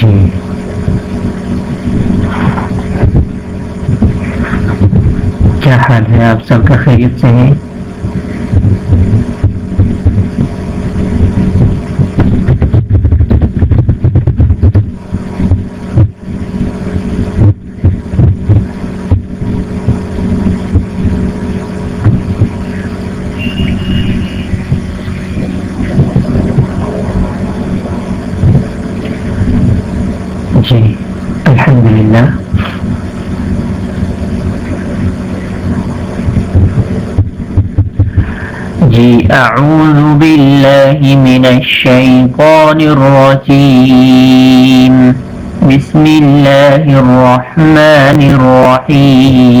جی کیا حال ہے آپ سب کا خیریت سے ہے جی الحمد للہ جی اعوذ باللہ من الشیطان الرجیم. بسم اللہ الرحمن الرحیم.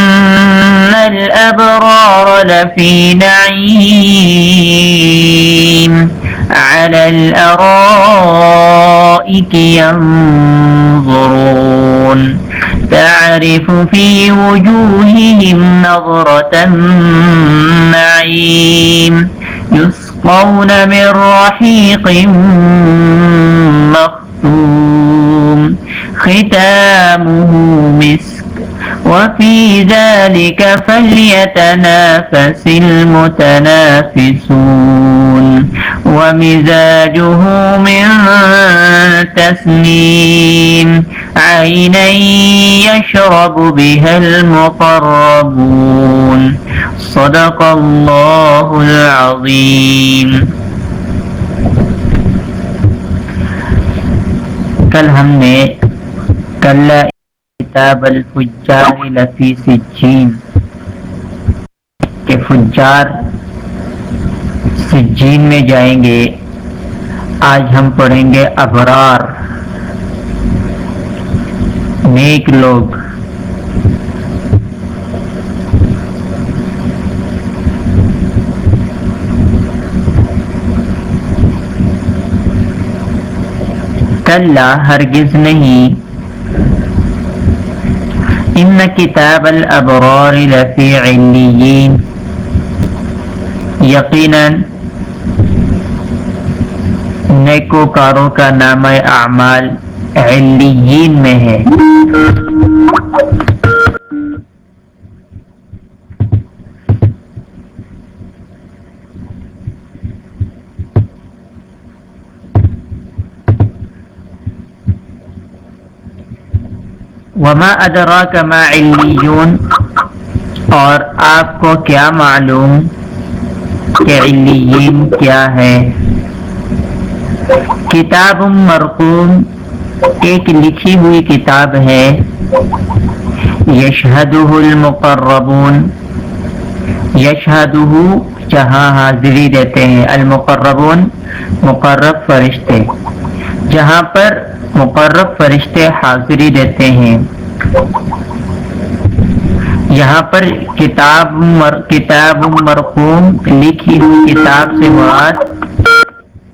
الأبرار لفي نعيم. على الأرائك ينظرون. تعرف في وجوههم نظرة النعيم. يسقون من رحيق مختوم ختامه مسك وفي ذلك فليتنافس المتنافسون. ومزاجه من تسنيم. عينا يشرب بها المقربون. صدق الله العظيم. کل ہم نے کل کتاب الفجار لفی سجین کہ فجار سجین میں جائیں گے۔ آج ہم پڑھیں گے ابرار۔ نیک لوگ۔ کل ہرگز نہیں۔ ان کتاب الابرار لفی علیین یقیناً نیکوکاروں کا نام اعمال علیین میں ہے۔ وما ادراک ما علیون اور آپ کو کیا معلوم کہ علیین کیا ہے؟ کتاب مرقوم ایک لکھی ہوئی کتاب ہے۔ یشہدہ المقربون۔ یشہدہ جہاں حاضری دیتے ہیں، المقربون، مقرب فرشتے۔ جہاں پر مقرب فرشتے حاضری دیتے ہیں۔ یہاں پر کتاب مر، کتاب مرقوم لکھی ہوئی کتاب سے مراد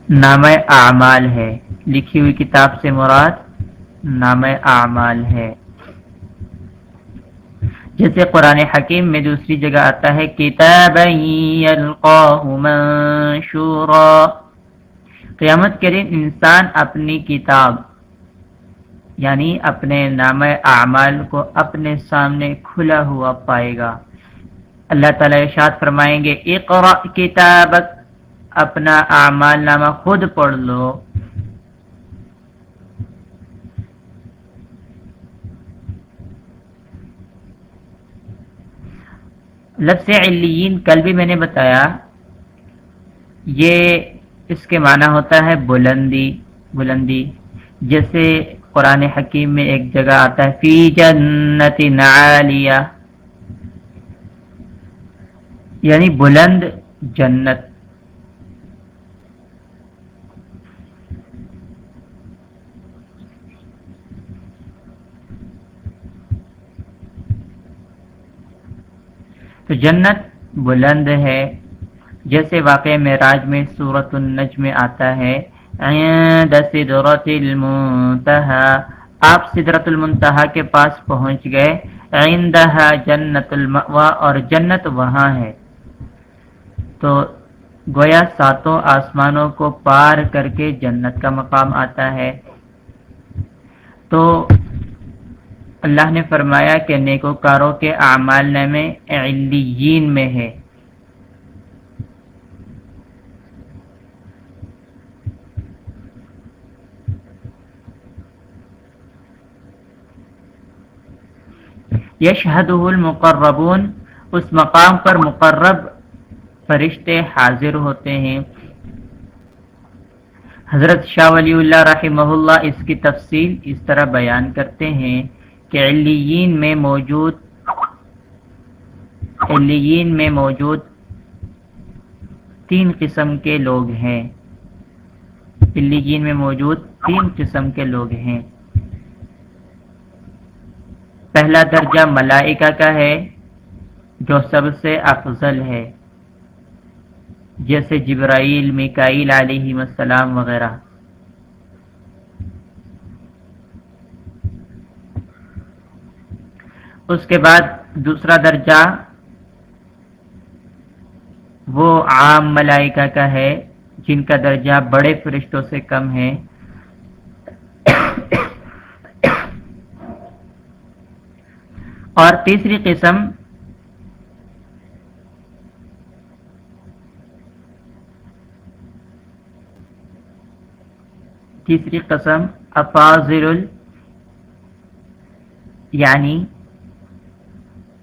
نام اعمال ہے۔ لکھی ہوئی کتاب سے مراد نام اعمال ہے۔ جیسے قرآن حکیم میں دوسری جگہ آتا ہے، کتاب منشورا۔ قیامت کے دن انسان اپنی کتاب یعنی اپنے نام اعمال کو اپنے سامنے کھلا ہوا پائے گا۔ اللہ تعالی ارشاد فرمائیں گے اقرا کتابک، اپنا اعمال نامہ خود پڑھ لو۔ لفظ علیین کل بھی میں نے بتایا، یہ اس کے معنی ہوتا ہے بلندی بلندی، جیسے قرآن حکیم میں ایک جگہ آتا ہے، فی جنت عالیہ یعنی بلند جنت۔ تو جنت بلند ہے، جیسے واقع معراج میں سورت النجم میں آتا ہے۔ آپ سدرت المنتہا کے پاس پہنچ گئے. عندها جنت المأوا اور جنت وہاں ہے. تو گویا ساتوں آسمانوں کو پار کر کے جنت کا مقام آتا ہے. تو اللہ نے فرمایا کہ نیکوکاروں کے اعمال نامے علیین میں ہے. یشہد المقربون، اس مقام پر مقرب فرشتے حاضر ہوتے ہیں۔ حضرت شاہ ولی اللہ رحمہ اللہ اس کی تفصیل اس طرح بیان کرتے ہیں کہ علیین میں موجود، علیین میں موجود تین قسم کے لوگ ہیں۔ علیین میں موجود تین قسم کے لوگ ہیں۔ پہلا درجہ ملائکہ کا ہے، جو سب سے افضل ہے، جیسے جبرائیل، میکائیل علیہ السلام وغیرہ۔ اس کے بعد دوسرا درجہ، وہ عام ملائکہ کا ہے، جن کا درجہ بڑے فرشتوں سے کم ہے۔ اور تیسری قسم تیسری قسم افاظر یعنی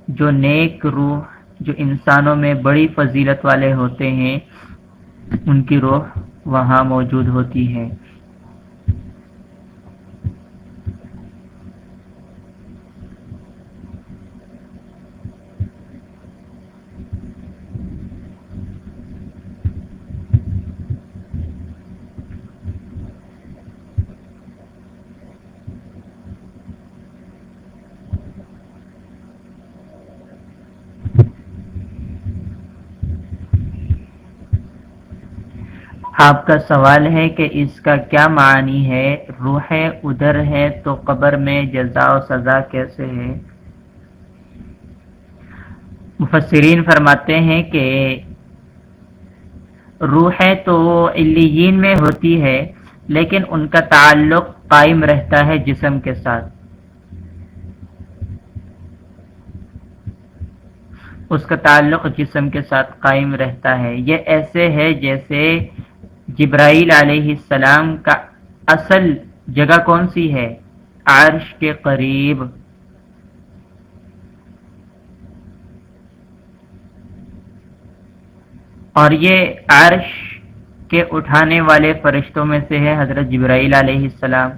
جو نیک روح، جو انسانوں میں بڑی فضیلت والے ہوتے ہیں، ان کی روح وہاں موجود ہوتی ہے۔ آپ کا سوال ہے کہ اس کا کیا معنی ہے؟ روح ادھر ہے تو قبر میں جزا و سزا کیسے ہے؟ مفسرین فرماتے ہیں کہ روح تو علیین میں ہوتی ہے، لیکن ان کا تعلق قائم رہتا ہے جسم کے ساتھ۔ اس کا تعلق جسم کے ساتھ قائم رہتا ہے۔ یہ ایسے ہے جیسے جبرائیل علیہ السلام کا اصل جگہ کون سی ہے؟ عرش کے قریب۔ اور یہ عرش کے اٹھانے والے فرشتوں میں سے ہے حضرت جبرائیل علیہ السلام۔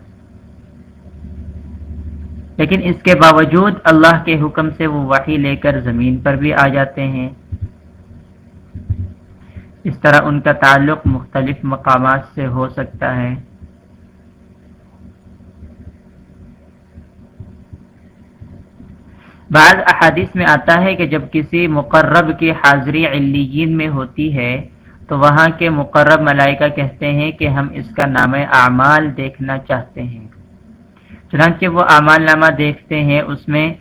لیکن اس کے باوجود اللہ کے حکم سے وہ وحی لے کر زمین پر بھی آ جاتے ہیں۔ اس طرح ان کا تعلق مختلف مقامات سے ہو سکتا ہے۔ بعض احادیث میں آتا ہے کہ جب کسی مقرب کی حاضری علیین میں ہوتی ہے، تو وہاں کے مقرب ملائکہ کہتے ہیں کہ ہم اس کا نام اعمال دیکھنا چاہتے ہیں۔ چنانچہ وہ اعمال نامہ دیکھتے ہیں، اس میں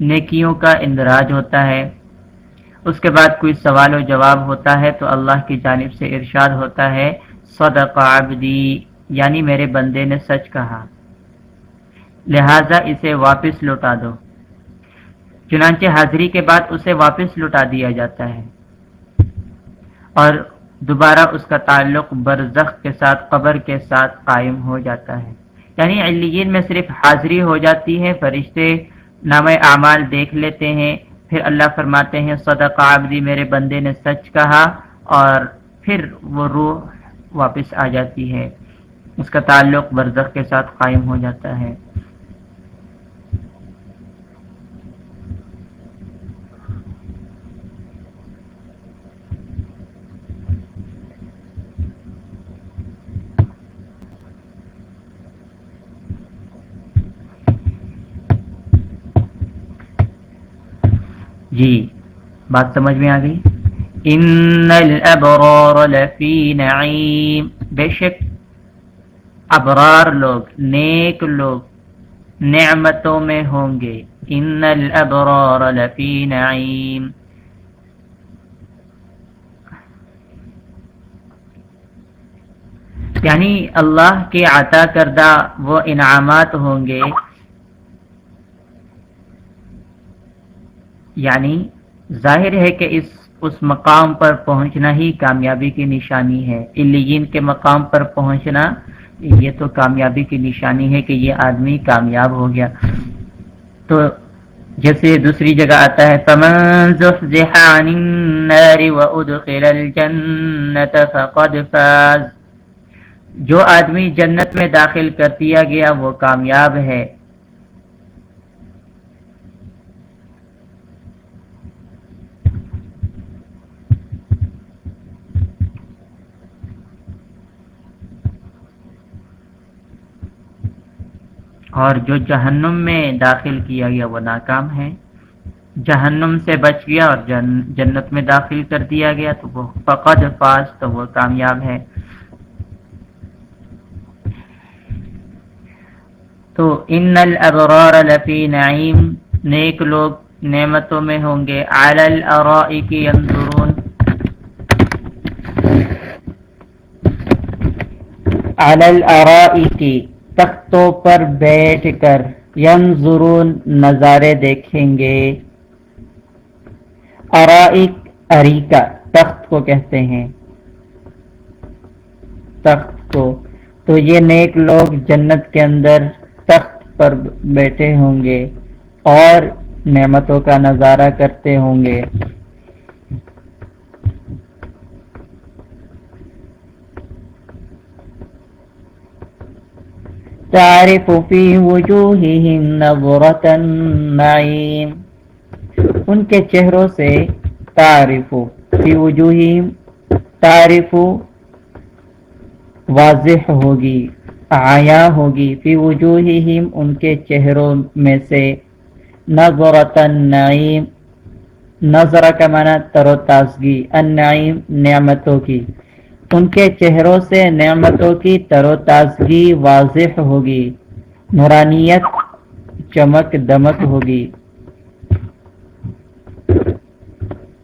نیکیوں کا اندراج ہوتا ہے۔ اس کے بعد کوئی سوال و جواب ہوتا ہے تو اللہ کی جانب سے ارشاد ہوتا ہے، صدق عبدی یعنی میرے بندے نے سچ کہا۔ لہذا اسے واپس لوٹا دو۔ چنانچہ حاضری کے بعد اسے واپس لوٹا دیا جاتا ہے۔ اور دوبارہ اس کا تعلق برزخ کے ساتھ، قبر کے ساتھ قائم ہو جاتا ہے۔ یعنی علیین میں صرف حاضری ہو جاتی ہے، فرشتے نام اعمال دیکھ لیتے ہیں۔ پھر اللہ فرماتے ہیں صدق عبدی میرے بندے نے سچ کہا اور پھر وہ روح واپس آ جاتی ہے۔ اس کا تعلق برزخ کے ساتھ قائم ہو جاتا ہے۔ جی بات سمجھ میں آ گئی؟ ان الابرار لفی نعیم بے شک، ابرار لوگ، نیک لوگ نعمتوں میں ہوں گے۔ ان الابرار لفی نعیم یعنی اللہ کے عطا کردہ وہ انعامات ہوں گے۔ یعنی ظاہر ہے کہ اس اس مقام پر پہنچنا ہی کامیابی کی نشانی ہے۔ الین کے مقام پر پہنچنا یہ تو کامیابی کی نشانی ہے کہ یہ آدمی کامیاب ہو گیا۔ تو جیسے دوسری جگہ آتا ہے، فمن زحزح عن النار وادخل فقد فاز۔ جو آدمی جنت میں داخل کر دیا گیا وہ کامیاب ہے۔ اور جو جہنم میں داخل کیا گیا وہ ناکام ہے۔ جہنم سے بچ گیا اور جنت میں داخل کر دیا گیا تو وہ فقد فاس تو وہ کامیاب ہے۔ تو ان الابرار لفی نعیم، نیک لوگ نعمتوں میں ہوں گے۔ علی الارائک ينظرون علی الارائک۔ تختوں پر بیٹھ کر ینظرون نظارے دیکھیں گے۔ ارائک اریکا تخت کو کہتے ہیں۔ تخت کو۔ تو یہ نیک لوگ جنت کے اندر تخت پر بیٹھے ہوں گے اور نعمتوں کا نظارہ کرتے ہوں گے۔ تعرف في وجوههم نظرة النعيم. ان کے چہروں سے تعرف فی وجوہهم تعرف واضح ہوگی آیا ہوگی. فی وجوہہم ان کے چہروں میں سے نظرت النعیم نظر کا معنی تر و تازگی النعیم نعمتوں کی. ان کے چہروں سے نعمتوں کی تر و تازگی واضح ہوگی، نورانیت چمک دمک ہوگی۔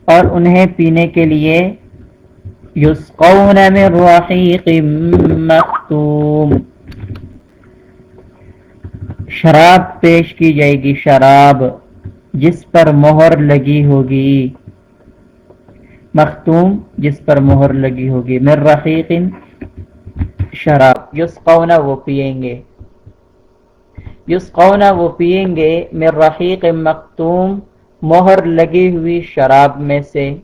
اور انہیں پینے کے لیے یسقون من رحیق مختوم۔ شراب پیش کی جائے گی، شراب جس پر مہر لگی ہوگی۔ مختوم، جس پر مہر لگی ہوگی۔ مر رحیق شراب۔ یس وہ پئیں گے۔ یس وہ پئیں گے۔ مر رحیق مختوم، مہر لگی ہوئی شراب میں سے۔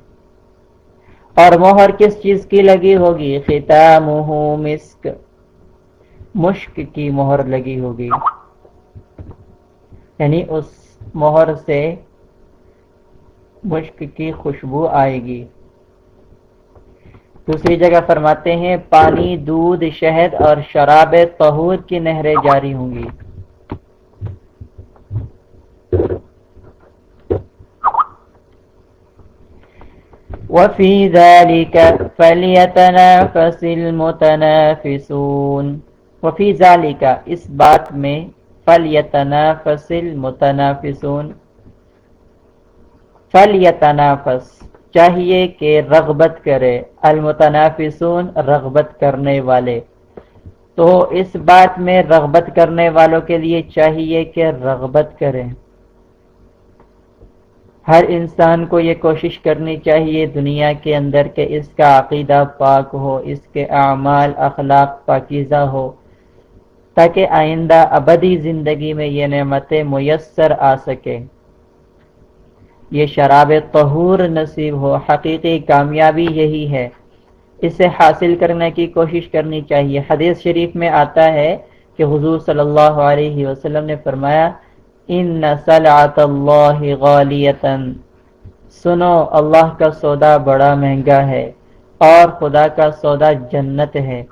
اور مہر کس چیز کی لگی ہوگی؟ ختامہ مسک۔ مشک کی مہر لگی ہوگی۔ یعنی اس مہر سے مشک کی خوشبو آئے گی۔ دوسری جگہ فرماتے ہیں، پانی، دودھ، شہد اور شراب طہور کی نہریں جاری ہوں گی۔ وفي ذلك فليتنافس المتنافسون۔ وفي ذلك اس بات میں فلیتنافس المتنافسون۔ فل یتنافس چاہیے کہ رغبت کرے، المتنافسون رغبت کرنے والے۔ تو اس بات میں رغبت کرنے والوں کے لیے چاہیے کہ رغبت کریں۔ ہر انسان کو یہ کوشش کرنی چاہیے دنیا کے اندر کہ اس کا عقیدہ پاک ہو، اس کے اعمال، اخلاق پاکیزہ ہو، تاکہ آئندہ ابدی زندگی میں یہ نعمتیں میسر آ سکے یہ شراب طہور نصیب ہو، حقیقی کامیابی یہی ہے۔ اسے حاصل کرنے کی کوشش کرنی چاہیے۔ حدیث شریف میں آتا ہے کہ حضور صلی اللہ علیہ وسلم نے فرمایا، ان سلعت اللہ غالیتن سنو، اللہ کا سودا بڑا مہنگا ہے اور خدا کا سودا جنت ہے۔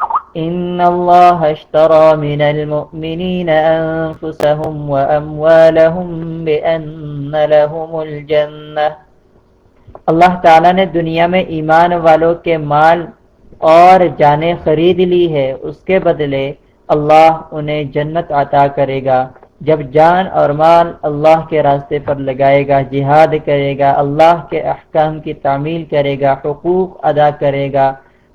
ان اللہ اشترى من المؤمنین انفسهم واموالهم بان لهم الجنہ اللہ تعالیٰ نے دنیا میں ایمان والوں کے مال اور جانیں خرید لی ہے۔ اس کے بدلے اللہ انہیں جنت عطا کرے گا۔ جب جان اور مال اللہ کے راستے پر لگائے گا، جہاد کرے گا، اللہ کے احکام کی تعمیل کرے گا، حقوق ادا کرے گا۔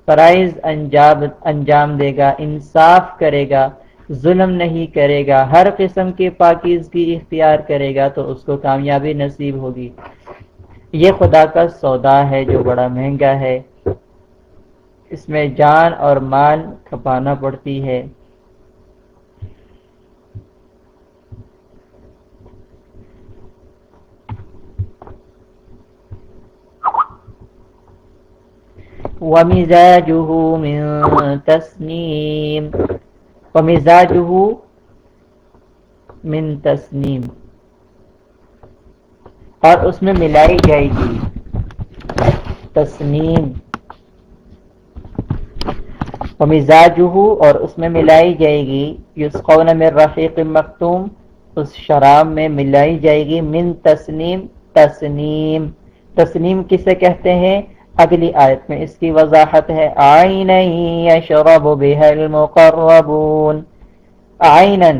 فرائض انجام انجام دے گا، انصاف کرے گا، ظلم نہیں کرے گا، ہر قسم کی پاکیزگی اختیار کرے گا تو اس کو کامیابی نصیب ہوگی۔ یہ خدا کا سودا ہے جو بڑا مہنگا ہے۔ اس میں جان اور مال کھپانا پڑتی ہے۔ ومزاجه من تسنیم ومزاجه من تسنیم اور اس میں ملائی جائے گی. تسنیم. ومزاجه اور اس میں ملائی جائے گی. یسقون من رفیق مختوم. اس شراب میں ملائی جائے گی. من تسنیم. تسنیم. تسنیم کسے کہتے ہیں؟ اگلی آیت میں اس کی وضاحت ہے آئین یشرب بها المقربون۔ آئینا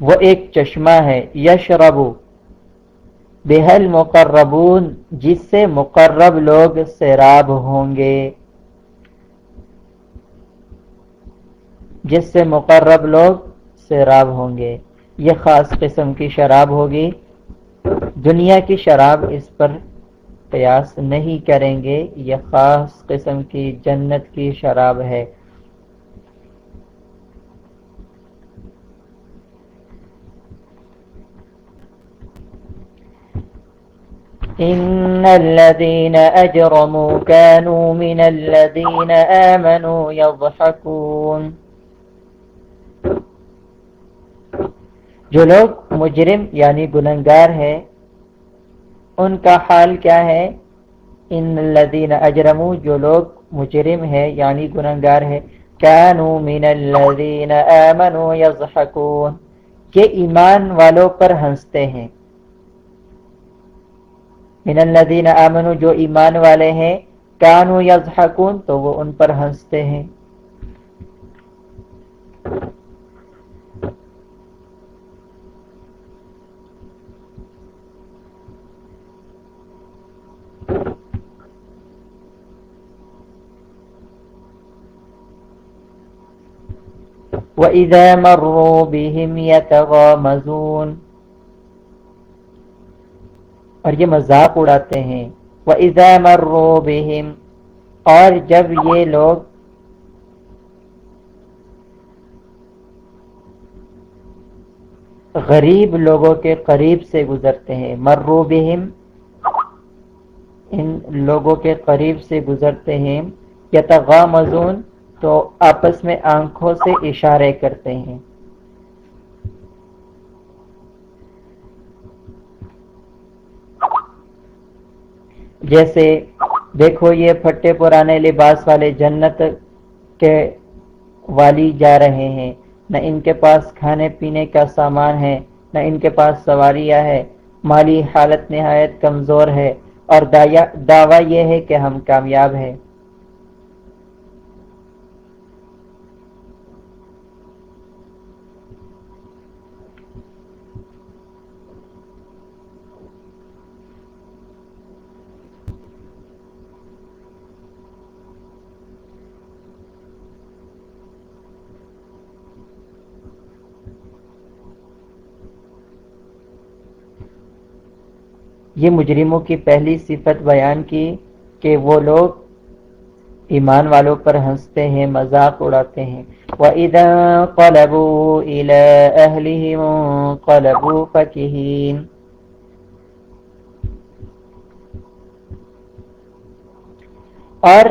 وہ ایک چشمہ ہے یشرب بها المقربون، جس سے مقرب لوگ سیراب ہوں گے۔ جس سے مقرب لوگ سیراب ہوں گے۔ یہ خاص قسم کی شراب ہوگی۔ دنیا کی شراب اس پر قیاس نہیں کریں گے، یہ خاص قسم کی جنت کی شراب ہے۔ ان الذين اجرموا كانوا من الذين امنوا يضحكون۔ جو لوگ مجرم یعنی گنہگار ہیں ان کا حال کیا ہے؟ ان الذین اجرمو، جو لوگ مجرم ہے یعنی گنہگار ہے کانو من الذین آمنوا یضحکون کہ ایمان والوں پر ہنستے ہیں۔ من الذین آمنوا، جو ایمان والے ہیں، کانو یضحکون، تو وہ ان پر ہنستے ہیں۔ وَإِذَا مَرُّوا بِهِمْ يَتَغَامَزُونَ۔ اور یہ مذاق اڑاتے ہیں۔ وَإِذَا مَرُّوا بِهِمْ۔ اور جب یہ لوگ غریب لوگوں کے قریب سے گزرتے ہیں۔ مرو بہم ان لوگوں کے قریب سے گزرتے ہیں۔ یتغامزون۔ تو آپس میں آنکھوں سے اشارے کرتے ہیں۔ جیسے دیکھو یہ پھٹے پرانے لباس والے جنت کے والی جا رہے ہیں۔ نہ ان کے پاس کھانے پینے کا سامان ہے، نہ ان کے پاس سواریاں ہے مالی حالت نہایت کمزور ہے اور دعویٰ یہ ہے کہ ہم کامیاب ہیں۔ یہ مجرموں کی پہلی صفت بیان کی کہ وہ لوگ ایمان والوں پر ہنستے ہیں، مذاق اڑاتے ہیں۔ وَإِذَا قَلَبُوا إِلَىٰ أَهْلِهِمْ قَلَبُوا فَكِهِينَ۔ اور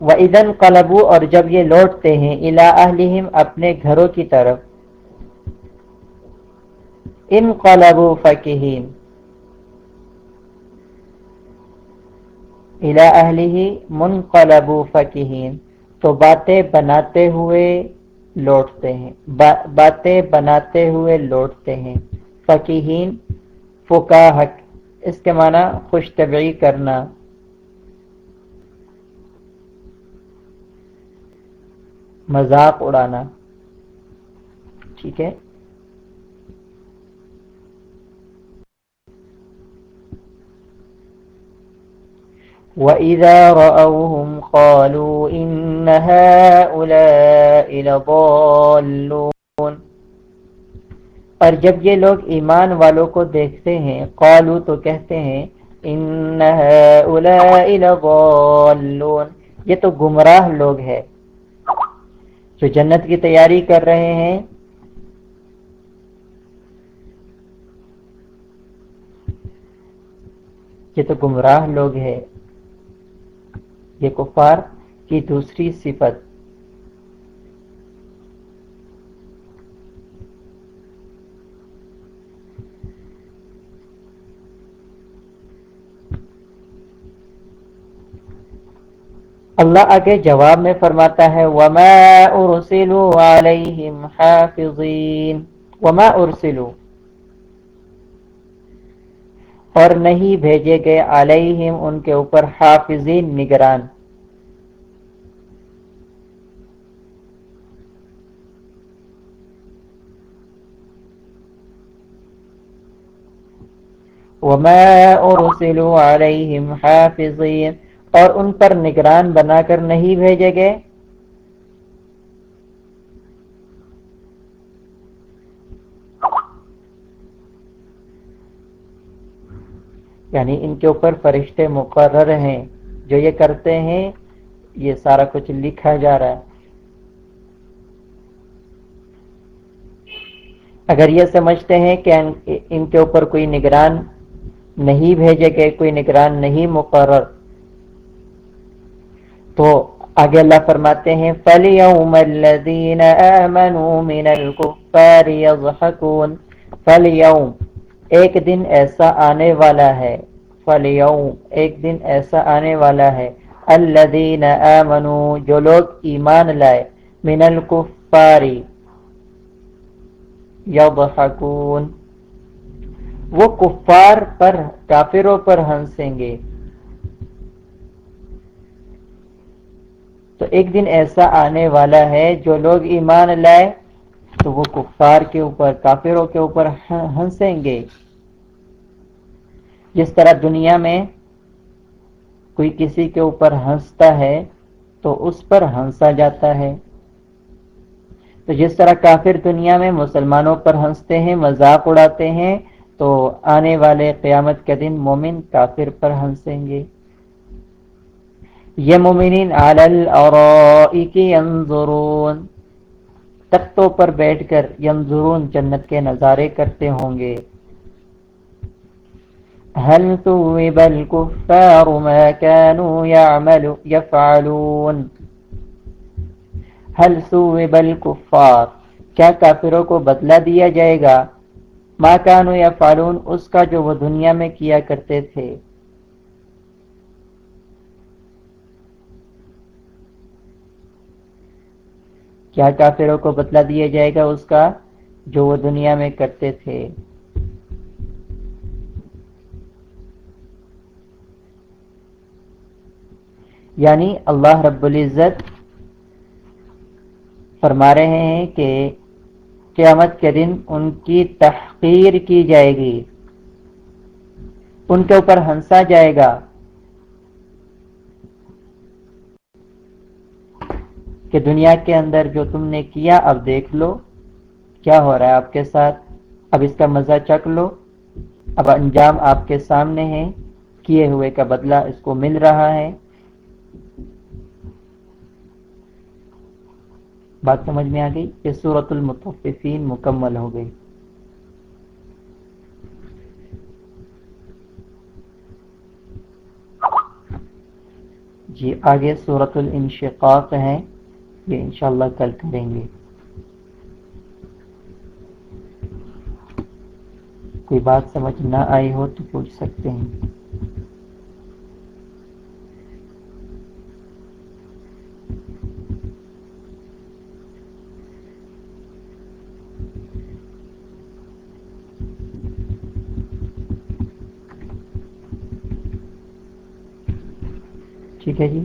وَإِذَا قَلَبُوا اور جب یہ لوٹتے ہیں إِلَىٰ أَهْلِهِمْ اپنے گھروں کی طرف۔ ان قلبوا فَكِهِينَ۔ ہی منقلب فقین تو باتیں بناتے ہوئے لوٹتے ہیں، با باتیں بناتے ہوئے لوٹتے ہیں۔ فقیہین فقاہ اس کے معنی خوش طبعی کرنا۔ مذاق اڑانا۔ ٹھیک ہے؟ وَإِذَا رَأَوْهُمْ قَالُوا إِنَّ هَؤُلَاءِ لَضَالُّونَ۔ اور جب یہ لوگ ایمان والوں کو دیکھتے ہیں قالو تو کہتے ہیں ان هؤلاء لضالون۔ یہ تو گمراہ لوگ ہیں۔ جو جنت کی تیاری کر رہے ہیں۔ یہ تو گمراہ لوگ ہیں۔ یہ کفار کی دوسری صفت۔ اللہ آگے جواب میں فرماتا ہے، وما ارسلوا علیہم حافظین وما ارسلوا اور نہیں بھیجے گئے علیہم ان کے اوپر حافظین نگران۔ وما ارسلوا علیہم حافظین اور ان پر نگران بنا کر نہیں بھیجے گئے۔ یعنی ان کے اوپر فرشتے مقرر ہیں، جو یہ کرتے ہیں، یہ سارا کچھ لکھا جا رہا ہے۔ اگر یہ سمجھتے ہیں کہ ان کے اوپر کوئی نگران نہیں بھیجے گئے، کوئی نگران نہیں مقرر، تو آگے اللہ فرماتے ہیں فَلْيَوْمَ الَّذِينَ آمَنُوا مِنَ الْكُفَّارِ يَضْحَكُونَ۔ فَلْيَوْمَ ایک دن ایسا آنے والا ہے، فَلْيَوْمَ، ایک دن ایسا آنے والا ہے۔ الَّذِينَ آمَنُوا، جو لوگ ایمان لائے، من الْكُفَّارِ۔ يَضْحَكُونَ۔ وہ کفار پر، کافروں پر ہنسیں گے۔ تو ایک دن ایسا آنے والا ہے، جو لوگ ایمان لائے تو وہ کفار کے اوپر، کافروں کے اوپر ہنسیں گے۔ جس طرح دنیا میں کوئی کسی کے اوپر ہنستا ہے، تو اس پر ہنسا جاتا ہے۔ تو جس طرح کافر دنیا میں مسلمانوں پر ہنستے ہیں، مذاق اڑاتے ہیں، تو آنے والے قیامت کے دن مومن کافر پر ہنسیں گے۔ یہ مومنین ینظرون۔ تختوں پر بیٹھ کر ینظرون جنت کے نظارے کرتے ہوں گے۔ هل ثوب الكفار ما كانوا يعمل يفعلون۔ هل ثوب الكفار؟ کیا کافروں کو بدلہ دیا جائے گا؟ ما كانوا يفعلون، اس کا جو وہ دنیا میں کیا کرتے تھے۔ کیا کافروں کو بدلا دیا جائے گا اس کا جو وہ دنیا میں کرتے تھے؟ یعنی اللہ رب العزت فرما رہے ہیں کہ قیامت کے دن ان کی تحقیر کی جائے گی، ان کے اوپر ہنسا جائے گا۔ کہ دنیا کے اندر جو تم نے کیا، اب دیکھ لو کیا ہو رہا ہے آپ کے ساتھ۔ اب اس کا مزہ چک لو۔ اب انجام آپ کے سامنے ہے، کیے ہوئے کا بدلہ اس کو مل رہا ہے۔ بات سمجھ میں آ گئی؟ کہ صورت المتفین مکمل ہو گئی۔ جی آگے صورت الانشقاق ہے۔ یہ انشاءاللہ کل کریں گے۔ کوئی بات سمجھ نہ آئی ہو تو پوچھ سکتے ہیں۔ ٹھیک ہے جی۔